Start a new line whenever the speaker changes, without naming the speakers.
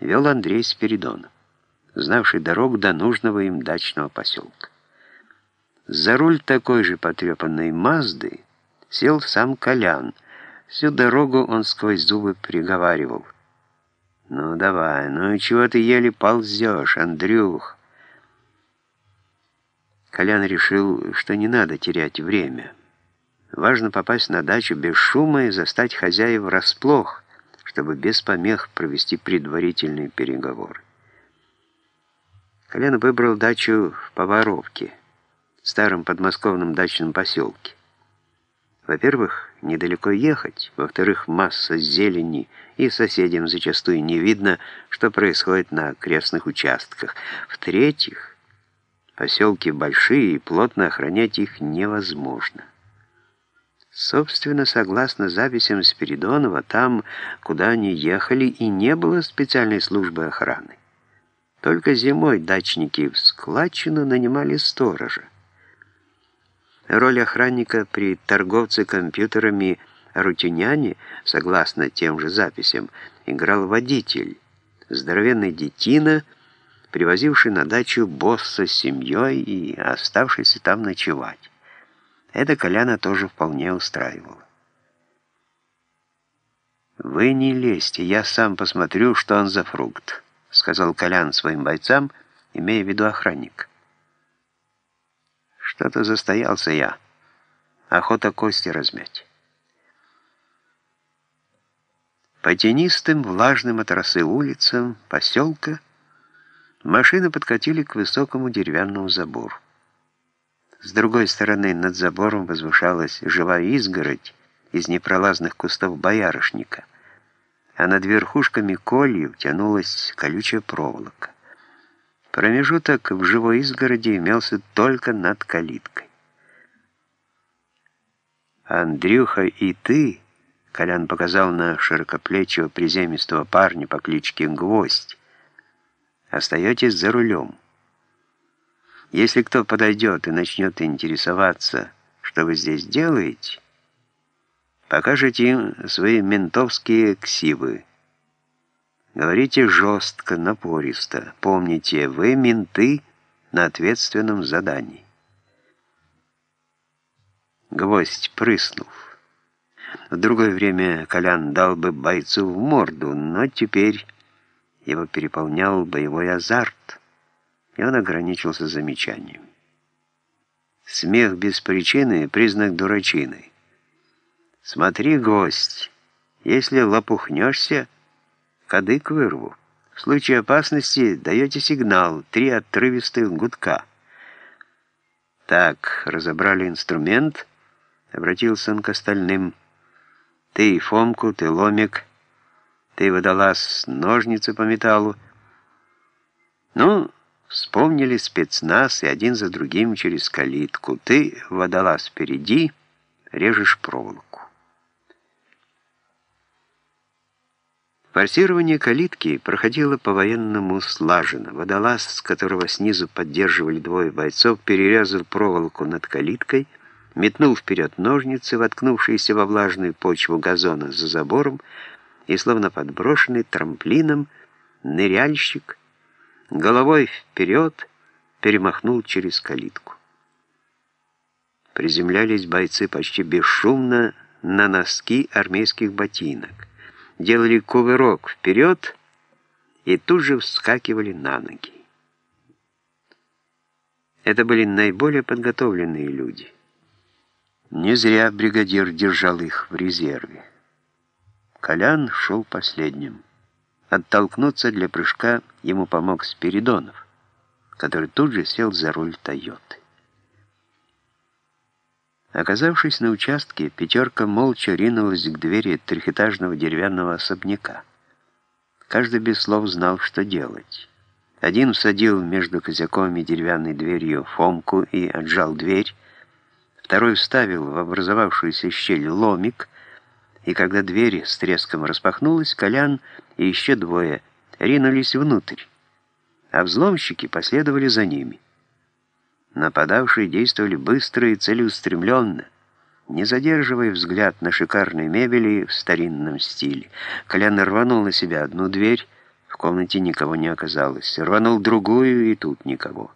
вел Андрей Спиридонов, знавший дорогу до нужного им дачного поселка. За руль такой же потрепанной «Мазды» сел сам Колян. Всю дорогу он сквозь зубы приговаривал. «Ну давай, ну чего ты еле ползешь, Андрюх?» Колян решил, что не надо терять время. Важно попасть на дачу без шума и застать хозяев врасплох, чтобы без помех провести предварительные переговоры. Колян выбрал дачу в Поваровке, старом подмосковном дачном поселке. Во-первых, недалеко ехать, во-вторых, масса зелени, и соседям зачастую не видно, что происходит на окрестных участках. В-третьих, поселки большие, и плотно охранять их невозможно. Собственно, согласно записям Спиридонова, там, куда они ехали, и не было специальной службы охраны. Только зимой дачники в складчину нанимали сторожа. Роль охранника при торговце компьютерами Рутиняне, согласно тем же записям, играл водитель, здоровенный детина, привозивший на дачу босса с семьей и оставшийся там ночевать. Это Коляна тоже вполне устраивало. «Вы не лезьте, я сам посмотрю, что он за фрукт», — сказал Колян своим бойцам, имея в виду охранник. «Что-то застоялся я. Охота кости размять». По тенистым, влажным от росы улицам поселка машины подкатили к высокому деревянному забору. С другой стороны над забором возвышалась живая изгородь из непролазных кустов боярышника, а над верхушками колью тянулась колючая проволока. Промежуток в живой изгороди имелся только над калиткой. «Андрюха и ты», — Колян показал на широкоплечего приземистого парня по кличке Гвоздь, — «остаетесь за рулем». Если кто подойдет и начнет интересоваться, что вы здесь делаете, покажите им свои ментовские ксивы. Говорите жестко, напористо. Помните, вы менты на ответственном задании. Гвоздь прыснув. В другое время Колян дал бы бойцу в морду, но теперь его переполнял боевой азарт и он ограничился замечанием. Смех без причины — признак дурачины. Смотри, гость, если лопухнешься, кадык вырву. В случае опасности даете сигнал, три отрывистых гудка. Так, разобрали инструмент, обратился он к остальным. Ты, Фомку, ты, Ломик, ты, водолаз, ножницы по металлу. Ну, Вспомнили спецназ и один за другим через калитку. Ты, водолаз, впереди, режешь проволоку. Форсирование калитки проходило по-военному слаженно. Водолаз, с которого снизу поддерживали двое бойцов, перерезал проволоку над калиткой, метнул вперед ножницы, воткнувшиеся во влажную почву газона за забором, и, словно подброшенный трамплином, ныряльщик — головой вперед перемахнул через калитку. Приземлялись бойцы почти бесшумно на носки армейских ботинок, делали кувырок вперед и тут же вскакивали на ноги. Это были наиболее подготовленные люди. Не зря бригадир держал их в резерве. Колян шел последним. Оттолкнуться для прыжка ему помог Спиридонов, который тут же сел за руль «Тойоты». Оказавшись на участке, пятерка молча ринулась к двери трехэтажного деревянного особняка. Каждый без слов знал, что делать. Один всадил между козяком и деревянной дверью Фомку и отжал дверь, второй вставил в образовавшуюся щель ломик — и когда дверь с треском распахнулась, Колян и еще двое ринулись внутрь, а взломщики последовали за ними. Нападавшие действовали быстро и целеустремленно, не задерживая взгляд на шикарной мебели в старинном стиле. Колян рванул на себя одну дверь, В комнате никого не оказалось. Рванул другую, и тут никого.